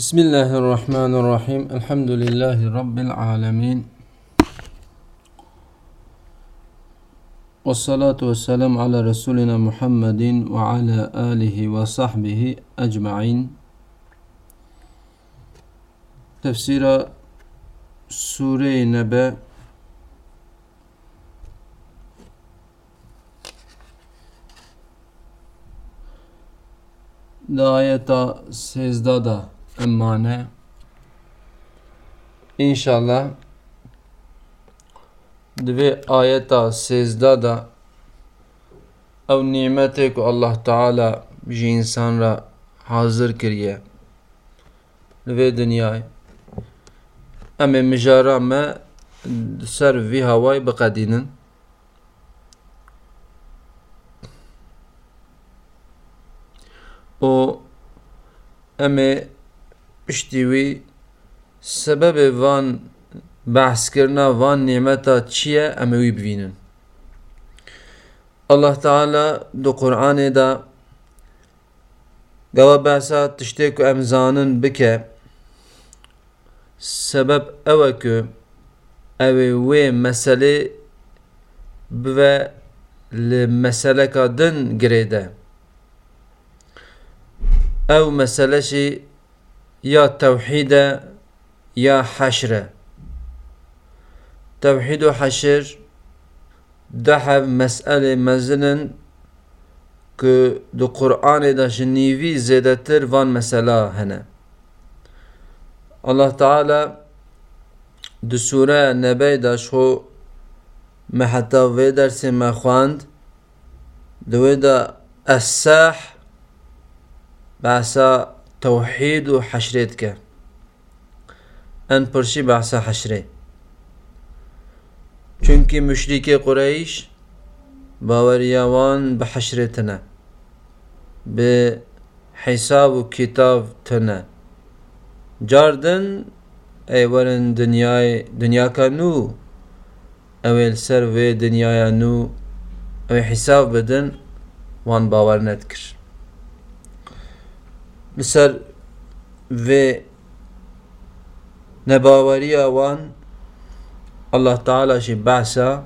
بسم الله الرحمن الرحيم الحمد لله رب العالمين والصلاة والسلام على رسولنا محمد وعلى آله وصحبه أجمعين تفسير سورة نبأ دا آیتا أو نعمتی که الله تعالی جی انسان را حاضر کریه دوی دنیای اما مجارا ما سر وی هوای بقدینن o em ê piştî wî sebebê van behskirina van nîmeta çi ye em ê wî bibînin. Allah Teala di Qur'anê de gewa behsa tiştê ku em zanin bike sebeb ew e ku ew ê wê meselê bive li meseleka din girê de. أو مسألة يا توحيد يا حشر. توحيد وحشر دحب مسألة مزنن که دو قرآن دا جنیوی زیده تر وان مسألة هنه. الله تعالى دو سوره نبی دا شو محتا وی درس ما خواند. دو دا الساح بحثا توحيد و حشريتك أن پرشی بحثا حشره چونکی مشرک قریش باوریاوان به حشرتنه به حساب و کتاب تنه جاردن ایورن دنیای دنیا کنو اویل سر و دنیای نو اوی حساب بدن وان باور ندکر لسر و نباوری وان الله تعالى شي بعثا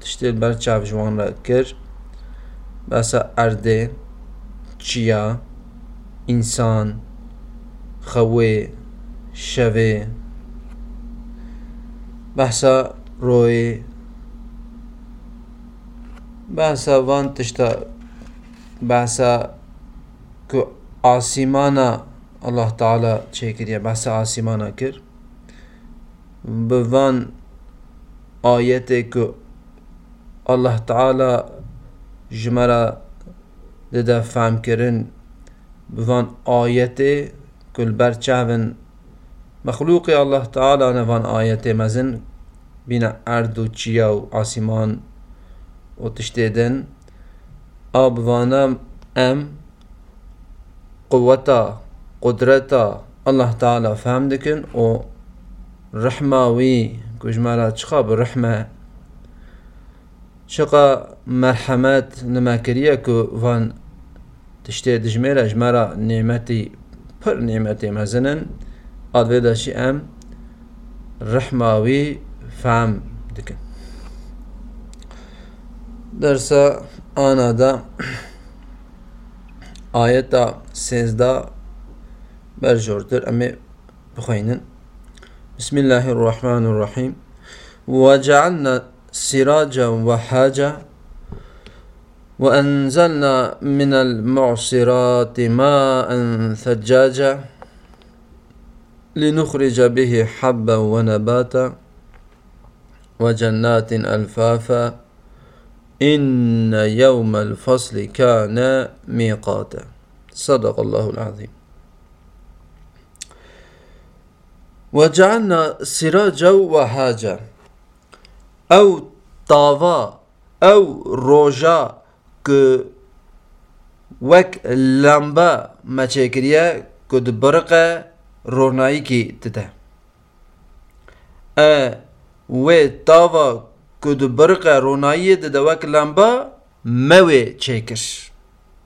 تشتي برچاف جوان را کر بعثا ارده چیا انسان خوه شوه بحثا روی. بحثا وان تشتا آسیمانا الله تعالی چه کریه بحث آسیمانا کر بوان آیت که الله تعالی جمرا دده فهم کرن بوان آیت کل برچاون مخلوق الله تعالی نوان آیت مزن بین ارد و چیا و آسیمان و تشتیدن آبوانا ام قوتا قدرتا الله تعالى فهم دكن و رحمة وي كجمالا تشقا بالرحمة شقا مرحمات نما كريا كو فان تشتي دجميرا جمارا نعمتي پر نعمتي مزنن اد ودا شي ام رحمة وي فهم دكن درسا أنا دا آية سيزدا برجورتر أمي بخينن بسم الله الرحمن الرحيم وجعلنا سراجا وحاجا وأنزلنا من المعصرات ماء ثجاجا لنخرج به حبا ونباتا وجنات ألفافا إن يوم الفصل كان ميقاتا. صدق الله العظيم. وجعلنا سراجا وهاجا أو طاوا أو روجا ك وك لمبا ما چكريا كد برق روناي كي تته أ و طاوا که دو برق رونایی ده دوک لمبا موی چیکر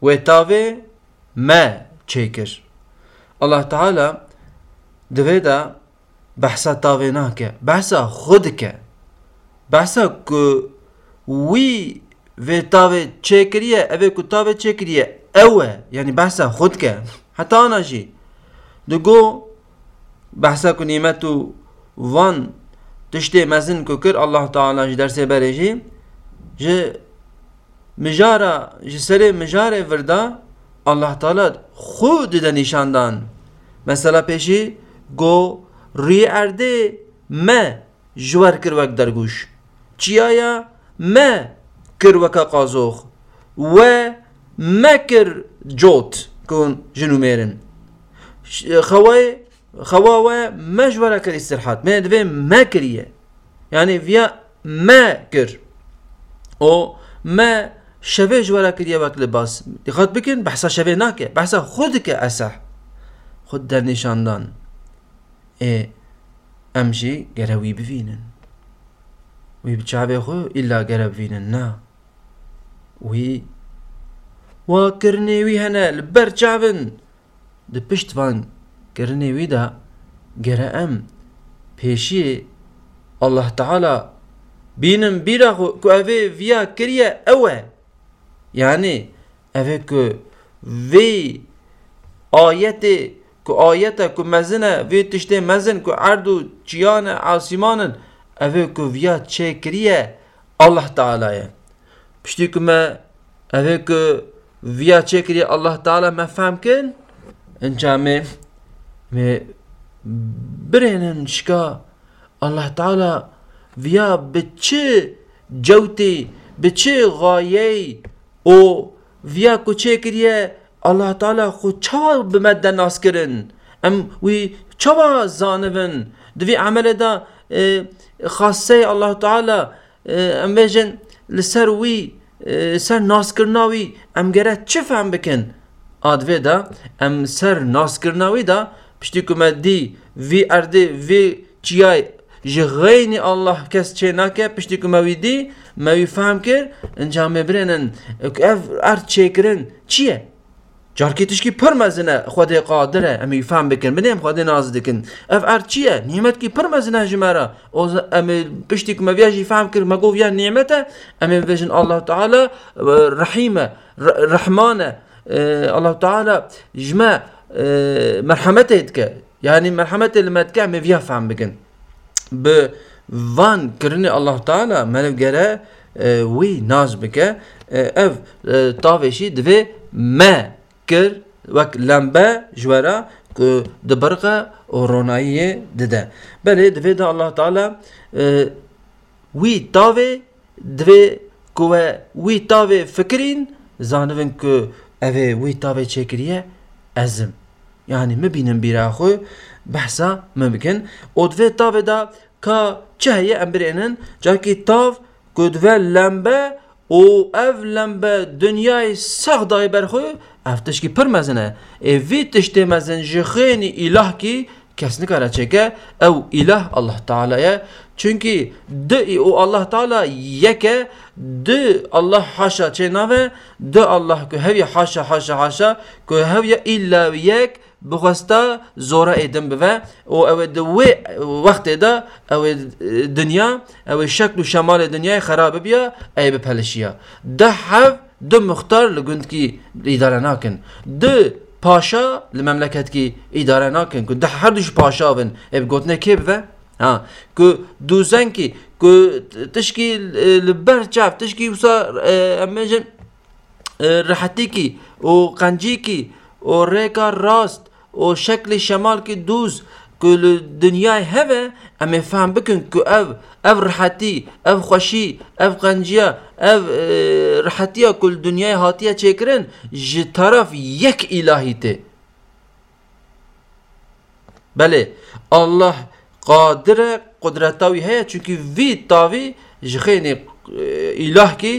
و تاوه ما چیکر الله تعالی دوی دا بحثا تاوی ناکه بحثا خود که بحثا که وی و تاوی چه کریه اوه که تاوی چه کریه اوه یعنی بحثا خود که حتی آنا جی دگو بحثا که نیمتو وان تشتی مزن که کر الله تعالی جی درسه بره جی جی مجارا جی سر مجاره وردا الله تعالی خود ده نشاندان مثلا پیشی گو ری ارده ما جوار کر وک درگوش چیایا ما کر وکا قازوخ و ما کر جوت کن جنو میرن خواه خواه ما جوارا کر استرحات ما دوی ما کریه يعني فيا ما كر أو ما شبه جوارا كريا وقت لباس دقت بكن بحثا شبه ناكه بحثا خودك اسح خود در نشاندان آه امشي گروي بفينن وي بچاوه خو إلا گرب بفينن نا. وي وكرني وي هنا لبر چاون د پشت وان کرنی وی دا گره ام پیشی الله تعالى بينم بيرا كو افي فيا كريا اوه يعني افي كو في آيات كو آيات كو مزنة في تشتي مزن كو عردو جيان عاصمان افي كو فيا تشي كريا الله تعالى بشتي كما افي كو فيا تشي كريا الله تعالى ما فهم كن انجامي مي برهنن شكا الله تعالى via به چه جوتی به چه غایه أو ویا کو چه کریه الله تعالی خود چوا بمد ناس کرن أم وی چوا زانون دوی عمل دا خاصه الله تعالی أم بجن لسر وی سر ناس کرناوی أم گره چه فهم بکن؟ آدوی دا أم سر ناس کرناوی دا پشتی کمه دی وی ارده وی چیای ji xeynî Allah kes çê nake piştî ku me wî dî me wî fehm kir înca me birênin ev er çêkirin çi ye Carkê tişkî pir mezin e Xwedê qadir e em ê fehm bikin binêm Xwedê naz dikin ev er çi ye nîmetkî pir mezin e ji me re em ê piştî ku me viya jî fehm kir me got viya nîmet e em ê bêjin Allah Teala rehîm e rehman e Allah Teala ji me merhemetê dike yani merhemetê li me dike em ê viya fehm bikin به وان کرنی الله تعالی منو گره وی ناز بکه اف تاوشی دوی ما کر وک لمبة جوارا که دبرقة و رونایی دده بله دوی دا الله تعالی وی تاوی دوی که وی تاوی فکرین زانوین که اوه وی تاوی چکریه ئەزم یعنی مبینم بیراخۆی بەسا مەبکن ئۆدێ تاێدا کا چه هەیە ئەمبرێنن جاکی تاف گوتڤە لەمبە و ئەv لەمبە دنیای سەخدای بەرخۆی ئەف تشکی پر مەزنە ئێڤ تشتێ مەزن ji xênî îlahkî kî kes nikare çêke ew îlah Allah Teala ye çünkü di o Allah Teala yeke di Allah haşa çê nave di Allah ku hevye haşa haşa haşa ku hevye illa yek بخواستا زورا ایدم بوه و أو دوی وقت دا أو دنیا أو شکل و شمال دنیا خراب بیا ای بپلشیا ده حف ده مختار لگند کی اداره ناکن ده پاشا لمملکت کی اداره ناکن که ده هر پاشا ون ای بگوتنه کی بوه ها. که دوزن کی که تشکی لبر چاف تشکی وسا امیجن راحتی کی و قنجی کی و ریکا راست و شکل شمال کی دوز که دنیای هوا اما فهم بکن که أو أو راحتی أو خوشی أو قنجیا أو راحتی کل دنیای هاتیه چکرن جی طرف یک الهی ته. بله الله قادر قدرتاوی هست چونکه وی تاوی جخین اله کی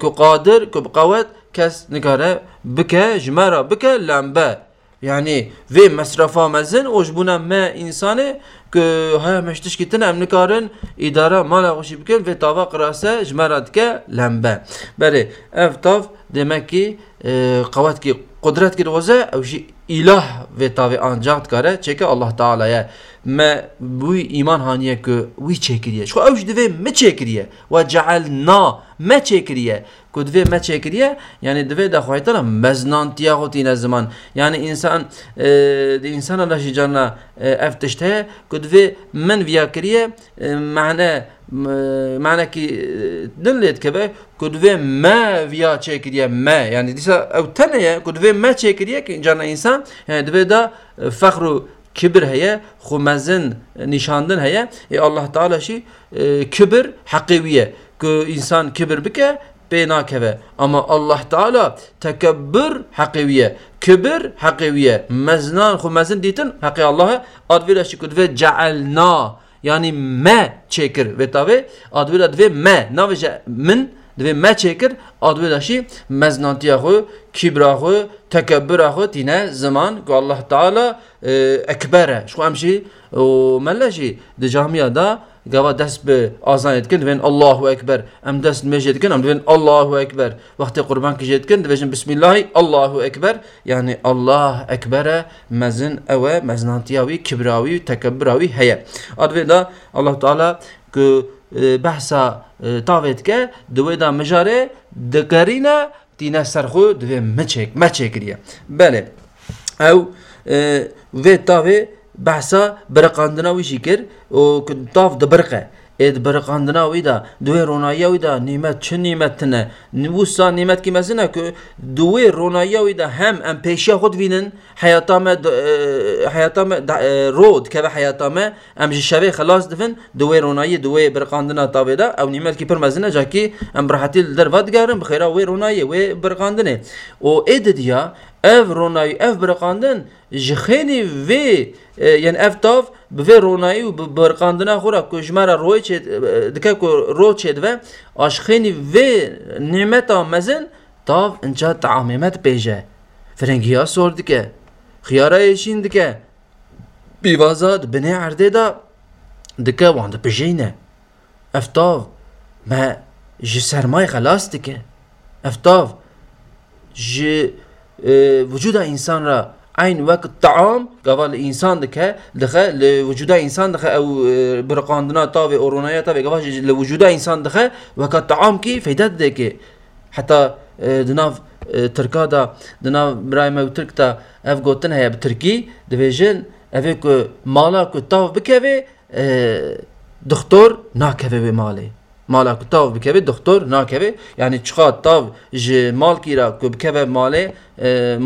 که قادر که بقوت کس نکاره بکه جمرا بکه لنبه. يعني في مصرفا مزن وش بونا ما انسانه که های مشتش کتن ام نکارن اداره مالا خوشی بکن و تاوا قراسه جمرات که لمبه بله اف تاف demek ki e, qavat ki قدرت كده وزا أو جي اله في تاوي انجاق كاره چه الله تعالى يا ما بوي ايمان هانيه كو وي چكريه شو اوج دوي ما چكريه وجعلنا ما چكريه كو دوي ما چكريه يعني دوي دا خويتنا مزنانتيا خوتين زمان يعني انسان آه دي انسان الله جانا آه افتشته كو دوي من فيا كريه آه معناه معنى كي دلت كبه كدوه ما فيا چكريه ما يعني ديسا أو تنيا كدوه ما چكريه كي جانا انسان يعني دوه دا فخر كبر هي خو مزن نشاندن هي ای الله تعالى شي كبر حقيويه كو انسان كبر بك بينا بیناکه اما الله تعالی تکبر حقیقیه، کبر حقیقیه. مزنان خو مزن دیتن حقی الله. ادویلا شکد و جعلنا. یعنی ما چکر. و تاوی ادویلا دوی ما. ناوی من dve me çekir advira şi meznantiya xu kibra xu tekebbüra xu tine zaman ku Allah Teala e, ekbere. Şu emşi o meleşi de camiya da gava dest bi azan etkin divên Allahu Ekber. Em dest mejê dikin em divên Allahu Ekber. Wextê qurban kişê dikin dibêjin Bismillahî Allahu Ekber. Yani Allah Ekbere mezin ew e mezinantiya wî kibra wî tekebbüra wî heye advê da Allah Teala ku بحثا آه، طافت كه دويدا مجاري دكارينا تينا سرخو دوي مچك مچك ريا. بله. أو آه، في طافي بحثا برقاندنا ويشي كر و كنت طاف دبرقه. اد برقاندنا ویدا دوی رونایی ویدا نیمت چه نیمت نه نوسا نیمت کی مزنه که دوی رونایی ویدا هم ام پیشیا خود وینن حیاتا ما حیاتا ما رود که به حیاتا ما ام شبه خلاص دفن دوی رونایی دوی برقاندنا تاویدا او نیمت کی پر مزنه جا کی ام براحتی در ود گارم بخیرا وی رونایی وی برقاندنه و اد دیا ev ronayî ev biriqandin ji xênî vê yên ev tav bi vê ronayî û bi biriqandina xwe ra ku ji me re royê çê dike ku ro çê dive aş xênî vê nîmeta mezin tav inca teamê me dipêje firengiya sor dike xiyara ji وجود إنسان را عین وقت طعام قبل إنسان دکه دخه لوجود إنسان دخه أو برقاندنا تاوی اورونایا تاوی قبل لوجود إنسان دخه وقت طعام کی فایده ده که حتی دناف ترکا دا دناف برای ما ترک تا اف گوتن هیا بترکی دویجن اوه که مالا تاو بکوه دکتور ناکوه به ماله مالا کو تاو بکوه دکتر ناکوه یعنی چخا تاو ج مال کیرا کو بکوه ماله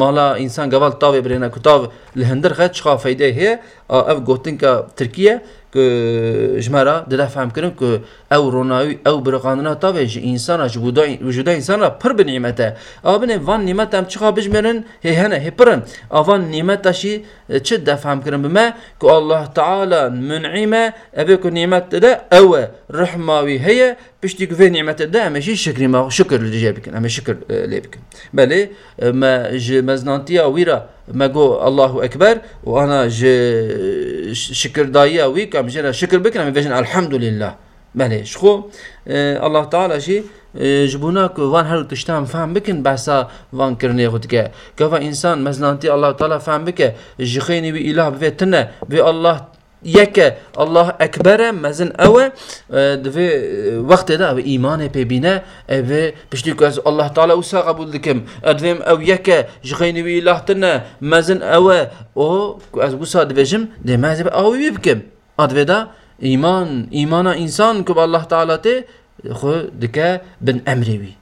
مالا انسان گوال تاو برینه کو تاو لهندر خد چخا فایده هه اف گوتن که ترکیه که جمرا دل فهم کردم که أو رونایی أو برقاندنا تاوی ج انسان ج وجود انسان را پر به نعمته. آبنه وان نعمت هم چخا بجمرن؟ هی هنه هپرن آوان نعمت شی چه دفهم کردم بما که الله تعالی منعمه ابي که نعمت ده أو رحماوی هي پشتی که نعمت ده همشی شکری ما شکر لجه بکن همه شکر لی بکن بله ما ج مزنانتی ویرا ما جو الله أكبر وأنا ج شكر دايا ويك ام جنا شكر بك ام بجن الحمد لله بله شخو آه الله تعالى شي جبونا که وان تشتام فهم بکن بحثا وان خود که که إنسان مزنانتی الله تعالی فهم بکه جخینی بی إله بفتنه بی الله یکه الله اکبره مزن اوه. دوی وقت ده أو ایمان پی بینه أو پشتی که از الله تعالی اوسا قبول دکم. دویم أو جخینی وی الله تنه مزن اوه. أو از اوسا دویجم ده مزن اوی بکم. ادوی ده ایمان ایمان انسان که الله تعالی ته خو دکه بن امروی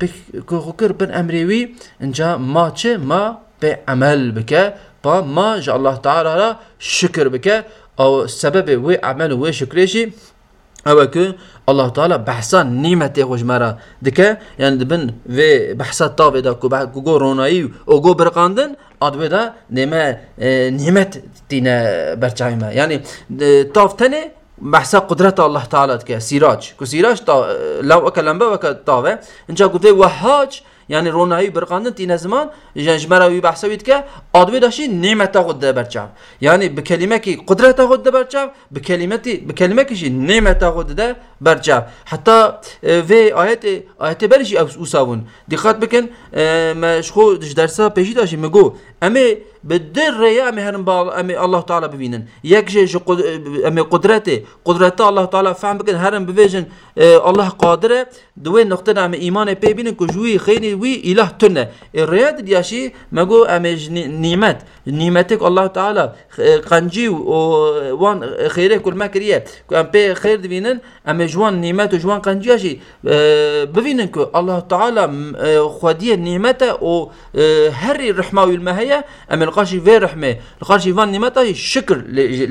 بک که خکر بن امروی انجا ما چه؟ ما به عمل بکه. با ما جا الله تعالی را شکر بکه. أو سبب و عمل و شکرشی أو که الله تعالی بحثا نعمت خوش مرا دکه یعنی دبن و بحثا تاوی دا کو کو گو رونایی أو گو برقاندن ادوی دا نعمه نعمت دینه برچای ما یعنی تافتنه بحثا قدرت الله تعالی که سیراج کو سیراج تا لو اکلم با وک تاوه إنجا گفته وهاج یعنی رونایی برقاندن تین زمان جنجمرا وی بحث وید که آدوی داشی نعمت خود ده یعنی به کلمه کی قدرت خود ده برچم به کلمه به کلمه کیش نعمت خود ده برچاو حتى في آيات آيات برشي أوساون. دقت بكن مشخو درسا بيجي داشي مگو أمي بالدر ريا أمي هرم أمي الله تعالى ببينن. يكجي شو أمي قدرته قدرته الله تعالى فهم بكن هرم بفيجن آه الله قادره. دوين نقطة امي إيمان بي بينن كجوي خيني وي اله تنه. الرياض دياشي مگو أمي نعمت. نعمتك الله تعالى قنجي وان خيره كل ما كريه ام بي خير دبينن أمي جوان نعمت وجوان قنجي اشي آه ببينن كو الله تعالى آه خديه نعمته و هري الرحمه والمهيه امي لقاشي في رحمه. لقاشي فان نعمته شكر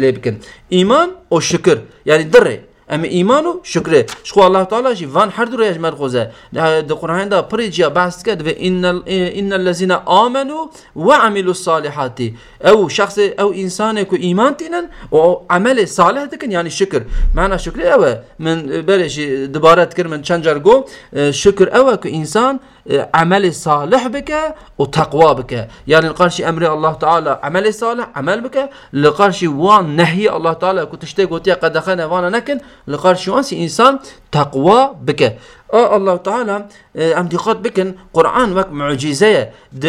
لبكن ايمان وشكر يعني دري ام ایمانو شکره شخو الله تعالی جی وان هر دو ریج مر خوزه در قرآن دا پریجیا بحث کرد و ان ان الذين امنوا وعملوا الصالحات او شخص او انسان کو ایمان تینن و عمل صالح دکن یعنی شکر معنی شکر او من برش دوباره تکر من چند جار گو شکر او کو انسان عمل صالح بك وتقوى بك. يعني القرشي أمر الله تعالى عمل صالح عمل بك. لقرشي وان نهي الله تعالى كنت تشتاق وتيا قد دخلنا وأنا نكن. لقرشي وان إنسان تقوى بك. آه الله تعالى ام دقات بكن قرآن وك معجزة د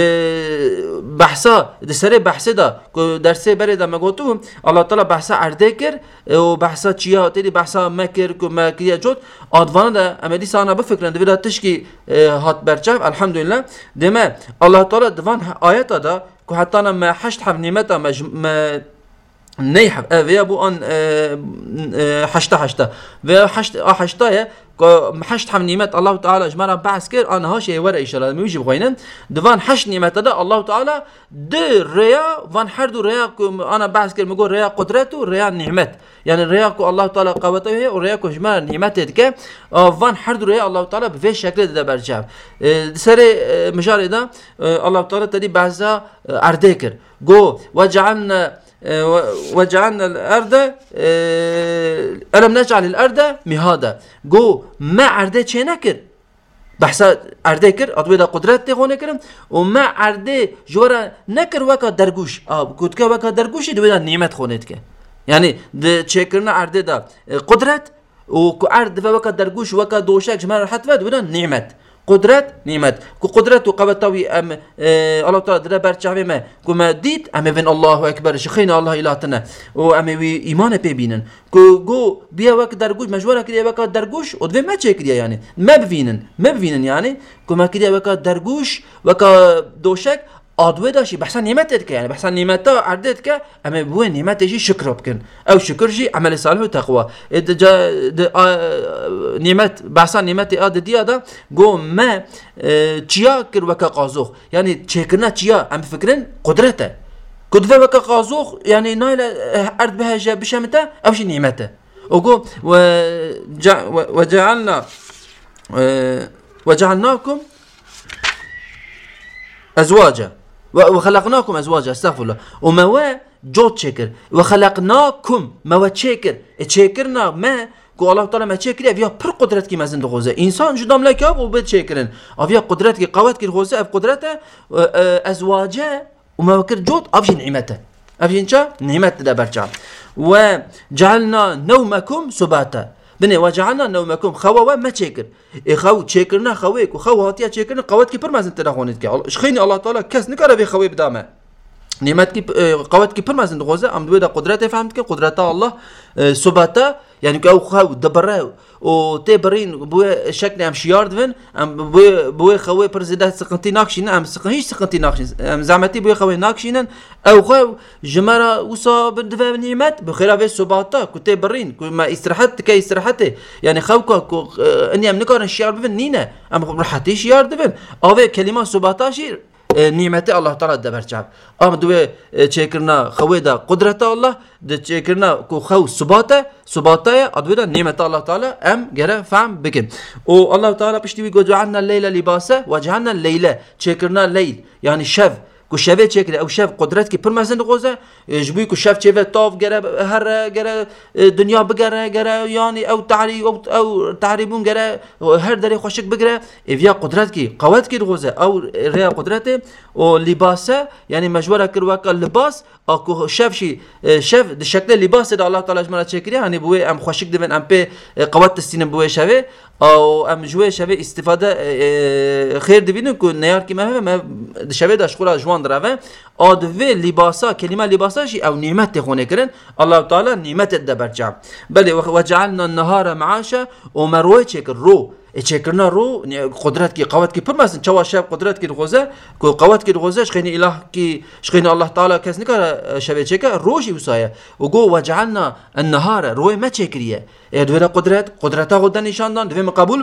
بحثا د سري بحث دا درسه بري دا مگوتو الله تعالى بحثا عرده كر و بحثا تيري بحثا مكر كو مكريا جوت آدوانا دا امدي سانا بفكرن دا تشكي آه، هات برچاف الحمد لله دما الله تعالى دوان آيات دا كو حتى ما حشت حب نعمتا ما نيحف آه بو أن حشتا حشتا. و حشت حشتا حشت هم نعمت الله تعالى جمرا بحث كر أنا هاش ورا إشارة. ميجي بغينن دوان حشت نعمت ده الله تعالى د ريا وان هر دو ريا أنا بحث كر مقول ريا قدرته ريا نعمت. يعني ريا كو الله تعالى قوته هي وريا كو جمرا نعمت دك وان هر دو ريا الله تعالى بفي شكل ده برجع. سر مجال ده الله تعالى تدي بحثا اردكر جو وجعلنا وجعلنا الأرض ألم نجعل الأرض مهادا. جو ما أرده چه نكر بحثا أرده كر أطوي قدرت تغونه كرم وما أرده جورا نكر وكا درگوش. آه كود که وكا درگوش دوی دا نعمت خونت که يعني ده چه أرده دا قدرت و كو أرده وكا درگوش وكا دوشك جمال حتى دوی دا نعمت. قدرت نعمت. کو قدرت و قوتاوی ام الله تعالی در برچاوی ما کو ما دید ام بین الله اکبر شخین الله الهتنا و ام وی ایمان پی بینن کو گو بیا وقت درگوش مجبور کردی وقت درگوش و دوی ما چه کردی یعنی؟ ما ببینن. ما یعنی؟ کو ما کردی وقت درگوش وقت دوشک آدوه داشي بحسن نعمتك يعني بحسن نعمته عردتك اما بو نعمته شي شكر بكن أو شكر شي عمل صالح وتقوى اد جا نعمت بحسن نعمتي اد دي هذا جو ما تشيا كر وكا قازوخ؟ يعني تشيكرنا تشيا ام فكرن قدرته. قدرة وكا قازوخ يعني نايل ارد بها جا بشمته أو شي نعمته وقو وجعلنا وجعلناكم ازواجا. وخلقناكم أزواجا استغفر الله. وما جو تشكر وخلقناكم ما تشكر تشكرنا ما؟ کو الله تعالی ما چه اویا پر قدرت کی مزند إنسان جدام لکه و بد چه اویا قدرت کی قوت کی خوزة أف قدرت أزواجه. وما وكر جوت افجن نعمته. افجن چا نعمت ده برچا و جعلنا نومكم سباتا. بني وجعلنا نومكم خوا ما تشكر خو تشكرنا خويك وخو هاتيا تشكرنا قوات كي برمازن تدخونت كي شخيني الله تعالى كس نكره في خوي بدامه نعمت کی قوت کی پرمازن غوزه ام دوی دا قدرت فهمت که قدرت الله ثباته يعني كاو خاو دبره و تي برين بو شكل ام شيار دفن ام بو بو خوي برزيدات سقنتي ناكشين ام سقن هيش سقنتي ناكشين ام زعمتي بو خوي ناكشين أو خو جمرة وصا بدفع نعمت بخلاف سباتا كنت برين ما استراحت كي استراحته يعني خوكا كو إني ام نكار الشيار بفن نينا ام راحتي شيار دفن أو كلمة سباتا شير. نعمت الله تعالى دبر جاب ام دوی چیکرنا خوی دا قدرت الله د چیکرنا کو خو ثباته ثباته ادوی دا نعمت الله تعالى ام گره فهم بکن أو الله تعالى پشتی جعلنا الليل لباسا وجعلنا الليل چیکرنا لیل يعني شف کو شوه چه کرد او شف قدرت که پر مزند غوزه جبوی کو شف چه تاف گره هر گره دنیا بگره گره یعنی او تعری او او تعریبون گره هر دری خوشک بگره اویا قدرت کی قوت کی غوزه او ریا قدرت او لباسه یعنی مجبور کر وک لباس او کو شف شی شف د شکل لباس د الله تعالی جمره چه کری یعنی بو ام خوشک دمن ام په قوت سینم بو شوه او ام جوه شوه استفاده خیر دبینن کو نیار کی مهمه شوه د اشغال جوان بند روه آدوه لباسا کلمه لباسا شی او نعمت خونه کرن الله تعالی نعمت دبرچم بله و جعلنا النهار معاشا و مروی چکر رو قدرت کی قوت کی پر مثلا چوا شب قدرت کی روزه کو قوت کی روزه شخینی اله کی شخینی الله کس نکاره شب چکه روشی وسایه و روی ما چکریه دوره قدرت قدرت ها خود نشان دان دویم قبول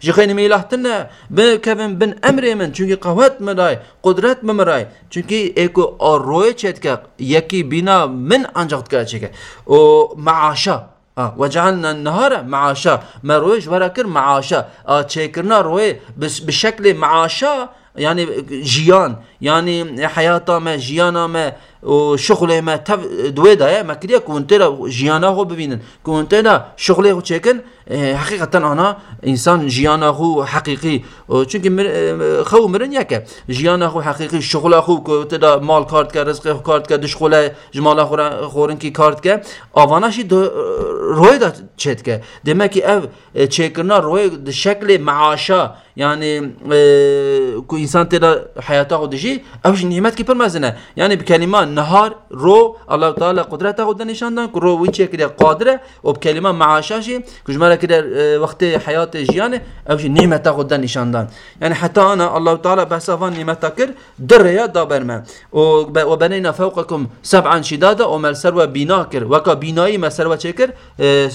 جخین می اله تنه بکوین بن أمر من چونکی قوت مرای قدرت ممرای چونکی ایکو روی چت که یکی بینا من انجاق کرد چکه و معاشا آه وجعلنا النهار معاشا. ما رويش وراكر معاشا. آه تشيكرنا روي بس بشكل معاشا يعني جيان يعني حياته ما جيانا ما شغله ما تف دوی دایه ما کریه جیانا خو ببینن. کونته را شغله خو چکن حقیقتا آنا انسان جیانا خو حقیقی. چونکه مر خو مرن یکه جیانا خو حقیقی شغله خو کونته دا مال کارت که رزق خو کارت که دشغله جمال خورن کی کارت که آواناشی روی دا چت که. demek ev çekirna roy şekli معاشا yani ku insan tera hayata خو دجی اوش نعمت کی پر مزنه yani bir kelime نهار رو الله تعالی قدرت خود نشان داد رو وی چه کده قادره و کلمه معاشاشی کجمره کده وقت حیات جیانه اوش نعمت خود نشان داد یعنی حتی أنا الله تعالی بس وان نعمت کر در یا دابر من. و بنینا فوقکم سبعا شدادا و مل سر و بینا کر وکا بینایی مل سر و چه کر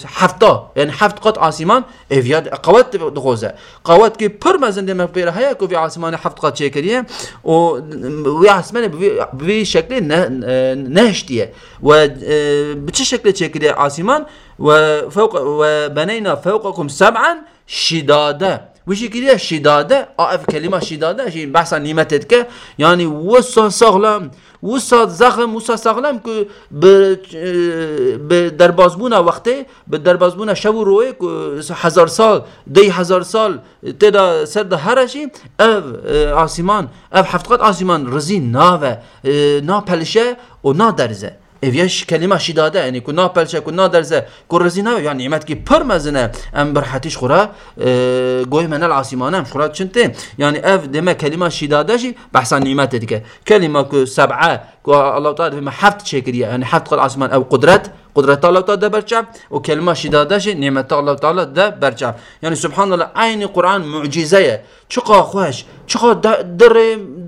هفتا. یعنی هفت قط آسمان اویاد قوت دخوزه قوت که پر مزنده مقبره هیا که في آسمان هفت قط چه کریه؟ و آسمان بوی شکل نه نهشتيه وبشكل شكل عاصمان وفوق وبنينا فوقكم سبعا شدادا ويجي شدادة أعرف كلمة شدادة شيء بحث عن نيمة تلك يعني وصا سغلم وصا زخم وصا سغلم كو بدربازبونا وقته بدربازبونا شو روي كو هزار سال دي هزار سال تدا سرد هرشي اف آسمان اف حفتقات آسمان رزي ناوه نا پلشه و نا درزه اویش کلمه شی داده یعنی کو ناپلشه کو نادرزه کو رزینه یا نعمت کی پر مزنه ام برحتیش خورا گوی من العاصمانه خورا چنته یعنی اف دمه کلمه شی داده شی بحثا نعمت دیگه کلمه کو سبعه کو الله تعالی ما حفت شکریه یعنی حفت قل عاصمان أو قدرت قدرت الله تعالى ده برچم و كلمه شدادش نعمت الله تعالى ده برچم يعني سبحان الله عين قرآن معجزه چقا خوش چقا در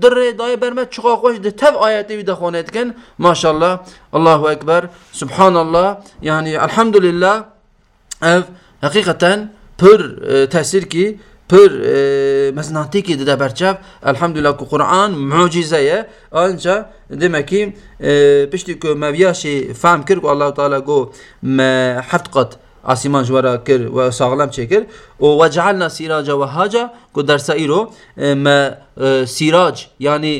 در دای برمت چقا خوش. ده تف آیاتی وی خونه کن ما شاء الله الله اکبر. سبحان الله يعني الحمد لله حقیقتا پر تأثیر کی؟ پر مزناتی کی ده برچم الحمدلله که قرآن معجزه آنجا demek ki e, pişti ku mevyaşi fahm kir ku Allah Teala go me heft qat آسمان جوارا کر و ساغلم چکر و وجعلنا سراجا و هاجا کو در سایرو ما سراج یعنی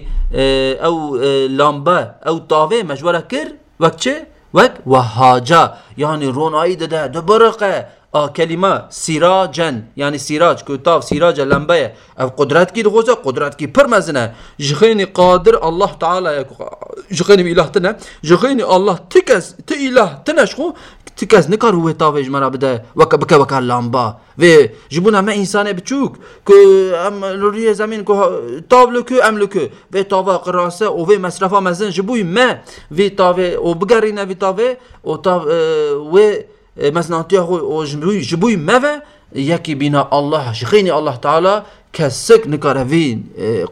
أو لامبه أو تاوه مجوارا کر وقت چه وقت و هاجا یعنی رونایی ده ده برقه آه كلمة سراجا يعني سراج كتاب سراج لمبه أو قدرت كي دغوزه؟ قدرت كي برمزنه جخيني قادر الله تعالى جخيني اله تنا جخيني الله تكس تإله تنشخو تكس نكر هو تاوج مرا بده. وك بك وك لامبا و جبونا ما انسان بچوك كو ام روی زمین كو تابلو كو ام لكو و تاوا قراسه أو و مصرفا مزن. جبوي ما و تاوه أو بگرینه و تاوه أو تاو و مسنانتی خو جبوی جبوی مو یکی بینا الله شخینی الله تعالی کسک نکاره وی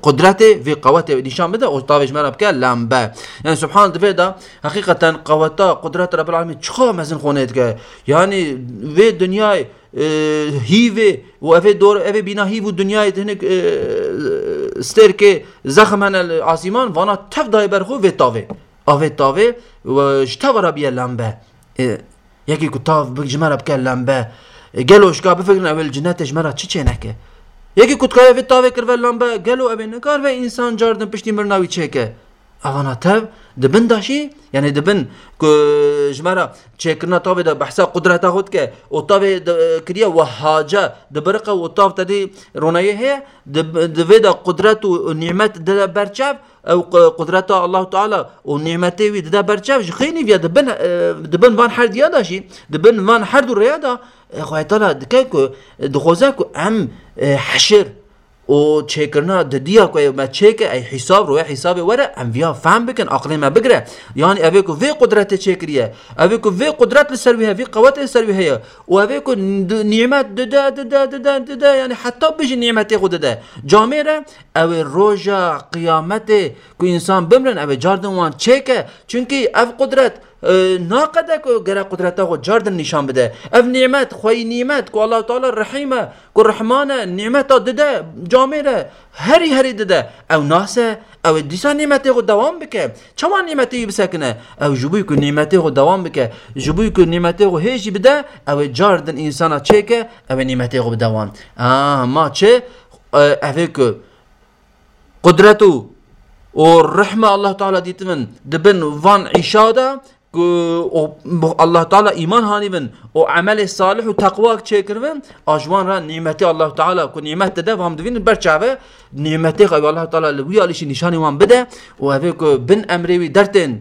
قدرت وی قوت نشان بده و طاوش مرا بکه لمبه یعنی سبحان الله حقیقتا قوتا قدرت رب العالمین چخوا مزن که یعنی وی دنیای هیوه و اوه دور اوه بینا هیو دنیای تهنک ستر که زخم هن آسیمان وأنا تف دای برخو و تاوه اوه تاوه و جتا ورا بیه لمبه یکی کو تاف بک جمرا بکه لمبه گلو کا بفکرن اول جنت جمرا چی چه نکه یکی کو تکای وی تاوه کرو لمبه گلو اوی نکار و انسان جاردن پشتی مرناوی چه که اوانا تب دبن داشی یعنی دبن جمرا چکرنا تاوی دا بحثا قدرت خود که و تاوی کریا و حاجة دبرقه و تاو تدی رونایه هی دوی دا قدرت و نعمت دا برچب أو قدرت الله تعالی و نعمته وی دا برچب خیلی ویا دبن دبن وان هر دیا داشی دبن وان هر دو ریا دا خواهی تعالی دکه که دخوزه که ام حشر. وتشيكرنا کو ما چه که ای حساب رو حساب ورا ام فيها فهم بکن عقل ما بقرا يعني یعنی ابيكو في قدرات تشيكريا ابيكو في قدرات لسرويها في قوات لسرويها وابيكو نعمت ددا ددا ددا یعنی يعني حتى نعمت یخدده جامعه را او روجا قیامت کو انسان بمرن او جاردن وان تشيكه چونکی اف قدرت ناقده کو گره قدرت کو جاردن نشان بده اف نعمت خوی نعمت کو الله تعالی رحیمه کو رحمانه نعمت دده جامره هری هری دده او ناسه او دیسا نعمت کو دوام بکه چما نعمتی بسکنه او جبوی کو نعمت کو دوام بکه جبوی کو نعمت کو هیچ بده او جاردن انسان چکه او نعمت کو دوام آه ما چه اوه کو قدرتو و رحمه الله تعالی دیتمن دبن وان عشاده الله تعالى إيمان هانيبن وعمل صالح وتقوى تشكرن أجوان را نعمتي الله تعالى كو نعمت ده فهم دوين برچاوه نعمتي غيب الله تعالى لوي عليش نشاني وان بده وهذيك بن أمري درتن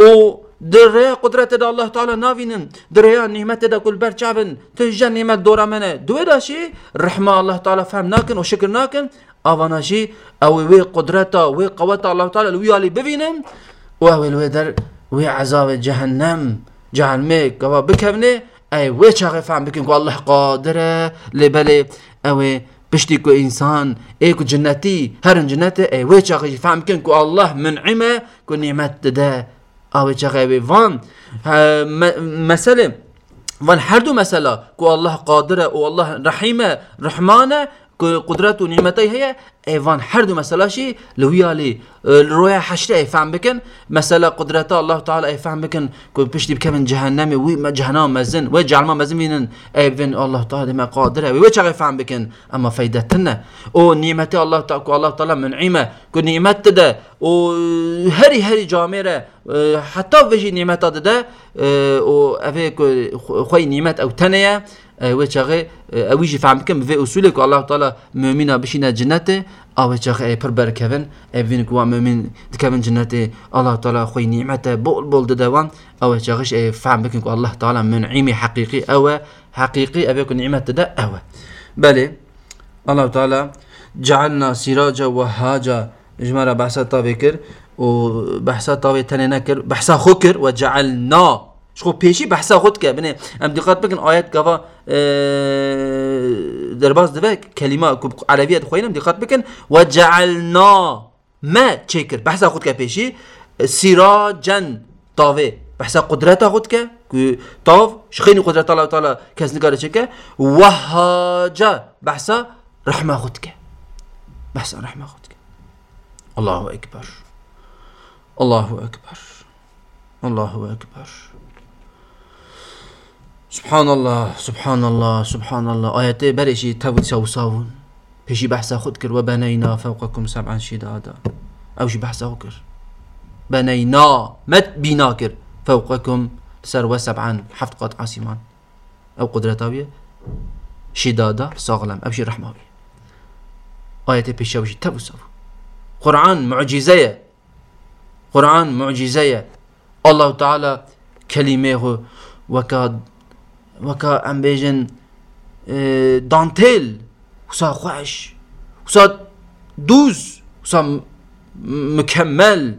و دريا قدرت ده الله تعالى نافينن دريا نعمت ده كل برچاون تجا نعمت دورا منه دوي داشي رحمة الله تعالى فهم ناكن وشكر ناكن اواناشي أو وي قدرتا وي قوتا الله تعالى لوي علي ببينن وهو الوي در وی عذاب جهنم جهنم كوا بكبنه اي وي چاقه فهم بكن كو الله قادره لبله أو بشتي كو انسان اي كو جنتي هرن جنته اي وي چاقه فهم بكن كو الله منعمه كو نعمت ده أو چاقه وي وان. مسألة وان هر دو مسألة كو الله قادره و الله رحيمه رحمانه قدرت و نعمتي هي ايفان هر دو مسألة شي لويالي رويا حشرة يفهم بكن مسألة قدرت الله تعالى يفهم بكن كو بشتي بكمن جهنم وي جهنم مزن جعل ما مزن مينن ايفن الله تعالى ما قادرة وي شغل يفهم بكن اما فايدتنا أو نعمتي الله تعالى الله تعالى منعمة. كو نعمت ده و هري هري جامرة حتى بيجي نعمت ده أو افي خوي نعمت أو تنيا و چاغه اویجی فهم بکن به اصولی که الله تعالی مؤمنا بشینه جنته أو چاغه ای پر برکوین ای وین کو مؤمن دکوین جنته الله تعالی خوی نعمت بول بول دوان أو چاغش ای فهم بکن که الله تعالی منعم حقیقی أو حقیقی ابي يكون نعمت ده أو بله الله تعالی جعلنا سراجا وهاجا جمرة بحثا طابي كر وبحثا طابي تاني نكر بحثا خوكر وجعلنا شخو پیشی بحثا خود که بنه ام دقت بکن آیت گوا در باز دوه کلمه عربیه خوینم دقت بکن و جعلنا ما چکر بحثا خود پیشی سراجن طاوه بحثا قدرت خود که طاو شخینی قدرت الله تعالی کس نگاره چکه و هاجا بحثا رحمة خود که بحثا رحمة خود که الله اکبر الله اکبر الله اکبر سبحان الله سبحان الله سبحان الله. آيات برشي تاود سو ساون بشي بحثا خد كر وبنينا فوقكم سبعا شدادا. أو شي بحثا كر بنينا مت بنا كر فوقكم سر وسبعا حفت قط عاصمان. أو قدرة تاوية. شدادا صاغلم. أو شي رحمة آيات بشي وشي تاود سو قرآن معجزة. قرآن معجزة. الله تعالى كلمة وكاد وكا أم بيجن دانتيل وسا خوش وسا دوز وسا مكمل.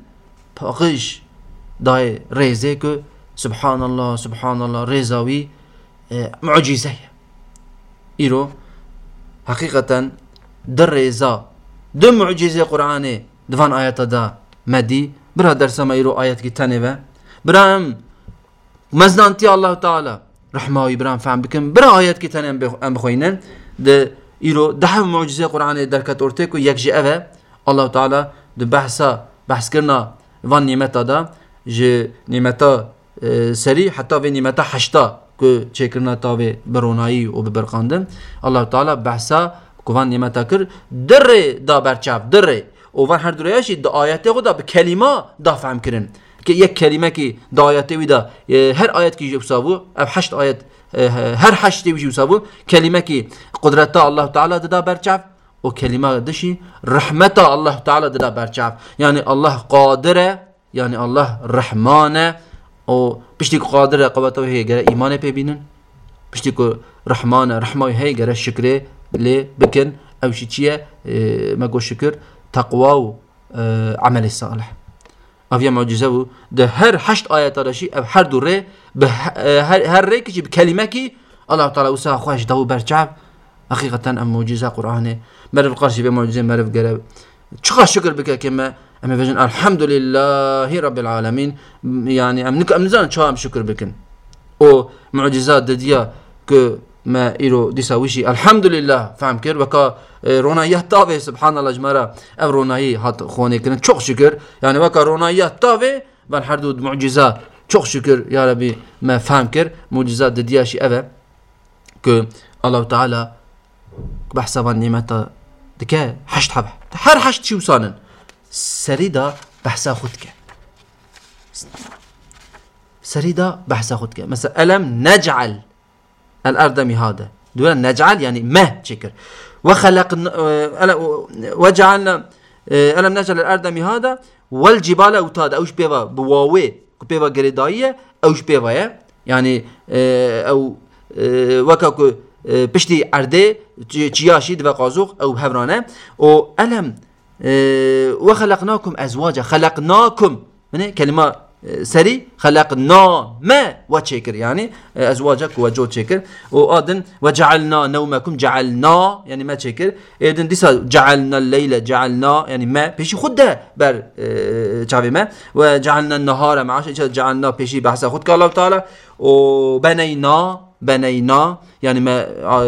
باقش داي ريزيكو سبحان الله سبحان الله ريزاوي معجزة. إيرو حقيقة در ريزا دو معجزة قرآني دفان آيات دا مدي. برا إيرو آيات كي تانيبا. برام مزنانتي الله تعالى. رحماوي برام فهم بكم. برا آيات كي تاني أم بخوينن. ده إيرو ده معجزة قرآن دركت أورتيكو يكجي أفا الله تعالى ده بحثا بحث كرنا وان نعمتا دا. جي نعمتا سري حتى في نعمتا حشتا. كو چكرنا تاوي بروناي و ببرقاندن. الله تعالى بحثا كوان نعمتا كر. در دا برچاف در و وان هر دریاشی دا آیت خدا به کلمه دا فهم کرن که یک کلمه که دا آیت ویدا هر آیت که جبسابو اب هشت آیت هر هشت ویجی بسابو کلمه که قدرت الله تعالی دا برچف و کلمه دشی رحمت الله تعالی دا برچف یعنی الله قادره یعنی الله رحمانه و پشتی که قادره قوته هی گره ایمان پی بینن پشتی که رحمان رحمه هی گره شکره لی بکن أو شي چیه ما گو شکر تقوا و أفيا معجزة و ده هر حشت آيات رشي اف هر دو به هر ره كي بكلمة كي الله تعالى وسا خوش دو برچاب حقيقة أم معجزة قرآنه. مرف قرشي به معجزة مرف قرب چقدر شكر بك كما اما بجن الحمد لله رب العالمين. يعني أم نك أم نزان شكر بكن. أو معجزات دديا که ما إيرو ديسا وشي الحمد لله فهم كر وكا روناية تاوي سبحان الله جمرة أو روناية هات خوني كنا çok شكر. يعني وكا روناية تاوي بل حردود معجزة çok şükür ya Rabbi me fهم kir muciza dediyaşi eve ki Allah Teala بحسب نعمتا دكا حشت حب هر حشت شو صانن سريدا بحسا خدك سريدا بحسا خدك مثلا ألم نجعل الأرض مهادا دون نجعل يعني ما شكر. وخلق وجعلنا ألم نجعل الأرض مهادا والجبال أوتادا أوش بيوا بواوي. بيوا قريداية أوش بيوا يعني أو وكاكو پشتی ارده چیاشید و قازوق أو هورانه و ألم وخلقناكم أزواجا. خلقناكم. يعني كلمة سري خلقنا ما وتشكر يعني أزواجك وجو تشكر وآدن وجعلنا نومكم جعلنا يعني ما تشكر ادن ديسا جعلنا الليل جعلنا يعني ما بيشي خد بر تشافي ما. وجعلنا النهار معاش جعلنا بيشي بحث خد الله تعالى. وبنينا بنينا يعني ما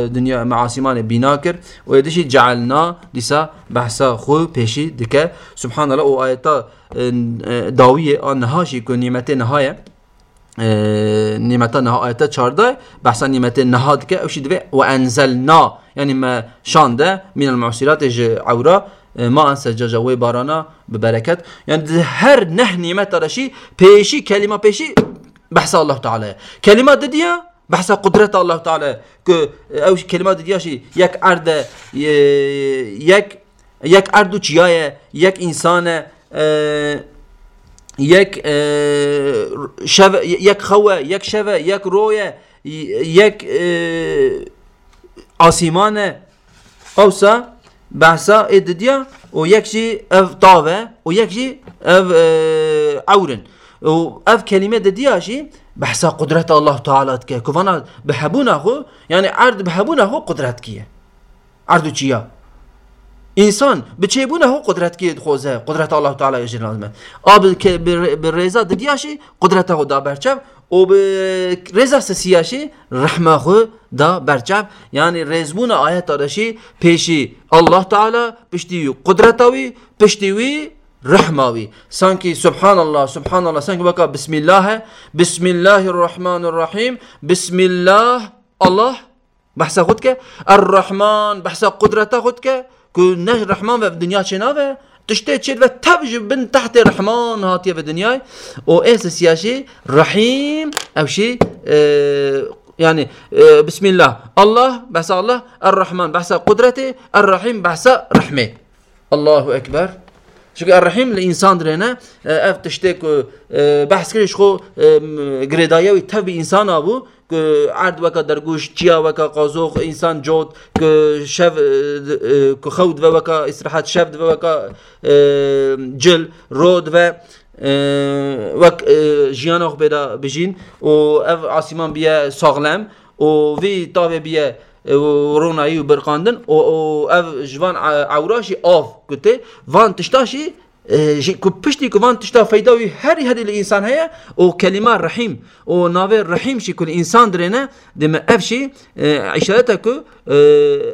دنيا معاصمان بنا كر ويدشي جعلنا ديسا بحثا خو بيشي دكا سبحان الله وآياتا داوی آن نهاشی که نعمت نهایه. نعمت نها آیت 14 بحث نعمت نهاد که اوشی دوی و انزلنا یعنی ما شانده من المعصرات عورا. ما انسج سجاجوی بارانا ببرکت یعنی هر نه نعمت دارشی پیشی کلمه پیشی بحث الله تعالی. کلمه دیدیا بحث قدرت الله تعالی. که او کلمه دیدیاشی یک ارد یک یک ارد و یک انسان یک یک خوه یک شوه یک رویه یک آسیمانه اوسا بحثا اددیا و یک شی اف طاوه و یک شی اف عورن و اف کلمه ددیا شی بحثا قدرت الله تعالی که کوانا بهبونه خو یعنی عرض بهبونه خو قدرت کیه عرض چیه انسان به چه بونه هو قدرت کی خوزه؟ قدرت الله تعالی جل ژ لازمە دیاشی قدرت ددیاشی قدرەتە خۆدا به ئۆ سیاشی سسیاشی خو دا بەرچەب یعنی ڕێزبوونە ئاە تاەشی پیشی الله تعالی پشتی قدرتاوی قدرەتەوی پشتیوی رحماوي سانکی سبحان الله سبحان الله سانکی بکا بسم الله بسم الله. الرحمن الرحیم بسم الله الله بحث که. الرحمن بحث قدرت خود که. که نه رحمان و دنیا چه ناوه تشته چید و تبج بن تحت رحمان هاتیه به دنیای و ایس سیاشی رحیم أو شی يعني بسم الله الله بحث الله الرحمن بحث قدرته الرحيم بحث رحمه. الله أكبر. شو الرحيم الإنسان درنا اف تشتك بحث كريش خو گردايا تبي إنسان أبو. که عرض وکا در گوش چیا وکا قازوق انسان جود که شف که خود وکا استراحت شفت وکا جل رود و وک جیان آخ بیدا بجین و اف آسیمان بیه ساغلم. و تاوه بیه رونایی و برقاندن. و اف جوان عوراشی آف کته وان تشتاشی پشتی که وان تشتا فایداوی هر هدی الإنسان هيا أو كلمة رحيم أو ناوي رحيم شي كل إنسان درنا دم افشي عشرتك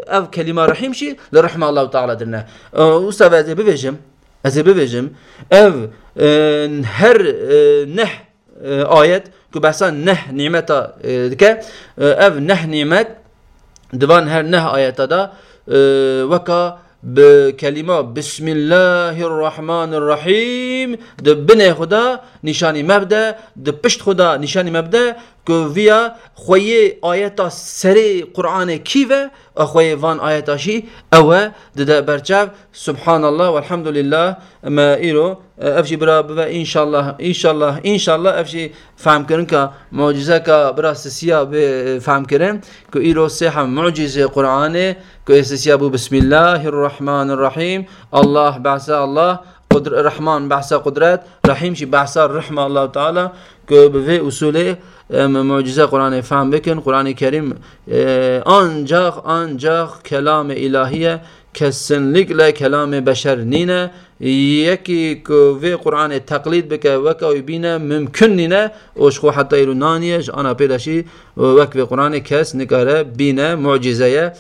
أف كلمة رحيم شي لرحمة الله تعالى درنا. أو سبب بفيجم از بفيجم أف هر نه آيات که بحثا نه نعمتا دکه أف نه نعمت دوان هر نه آيات دا به کلمه بسم الله الرحمن الرحیم د بنه خدا نشانی مبدا د پشت خدا نشانی مبدا که ویا خوی آیتا سری قرآن کیوه؟ خوی وان آیتا شی؟ اوه دده برچاو سبحان الله والحمد لله ما ایرو افشی برا بوا انشالله انشالله انشالله. افشی فهم کرن که معجزه که برا سسیا فهم کرن که ایرو سه معجزه قرآن سسیا بو بسم الله الرحمن الرحیم. الله بعثا الله قدر رحمان بعثا قدرت رحیم شی بعثا رحمه الله تعالی. که به E, mucize Kur'an-ı Feham Kur'an-ı Kerim e, ancak ancak kelam-ı ilahiye kesinlikle kelam-ı beşer nine یکی که وی قرآن تقلید بکه وکا و بینه ممکن نینه اوش خو حتی ایلو نانیش آنا پیداشی وک وی قرآن کس نکاره بینه بینە یه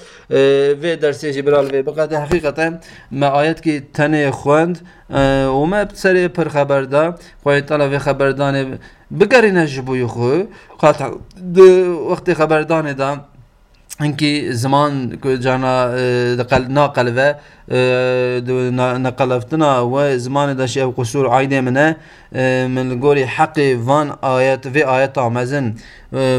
وی دەرسێکی برال وی بقید حقیقتا ما آیت مەعاەتکی تنه خوند ومە سەرێ پرخەبەردا خۆی تەلا وێ خەبەردانێ خو. ژبووی وقت خبردان خەبەردانێدا اینکه زمان جانا ناقل و نقلفتنا و زمان داشی او قصور عایده منه. من گوری حق وان آیت و آیت آمزن.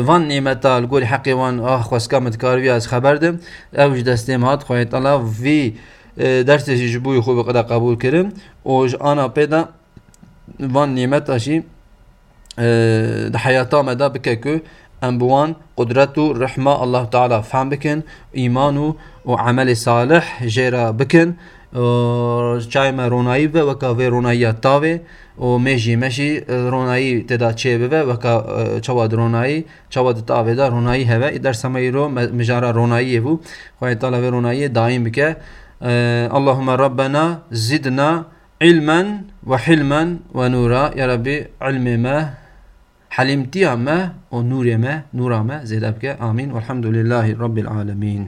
وان نعمتا گوری حق وان آه خواسکا متکاروی از خبر دم. اوش دستیم هات خواهیت الله وی درس جبوی خوب قدا قبول کرم. اوش آنا پیدا وان نعمتاشی ده حیاتا مدا بکه که ام بوان قدرتو رحمة الله تعالى فهم بكن ايمانو وعمل صالح جيرا بكن چای ما رونایی به وکا وی رونایی تاوه و میجی مشی رونایی تدا چه به وکا چواد رونایی. چواد تاوه دا رونایی هوا در سمایی رو مجارا رونایی بو. خواهی تعالی وی رونایی دائم بکه. اللهم ربنا زدنا علما وحلما ونورا يا ربي علم ما حلمتي ما ونور ما نور ما زيد أبكى آمين والحمد لله رب العالمين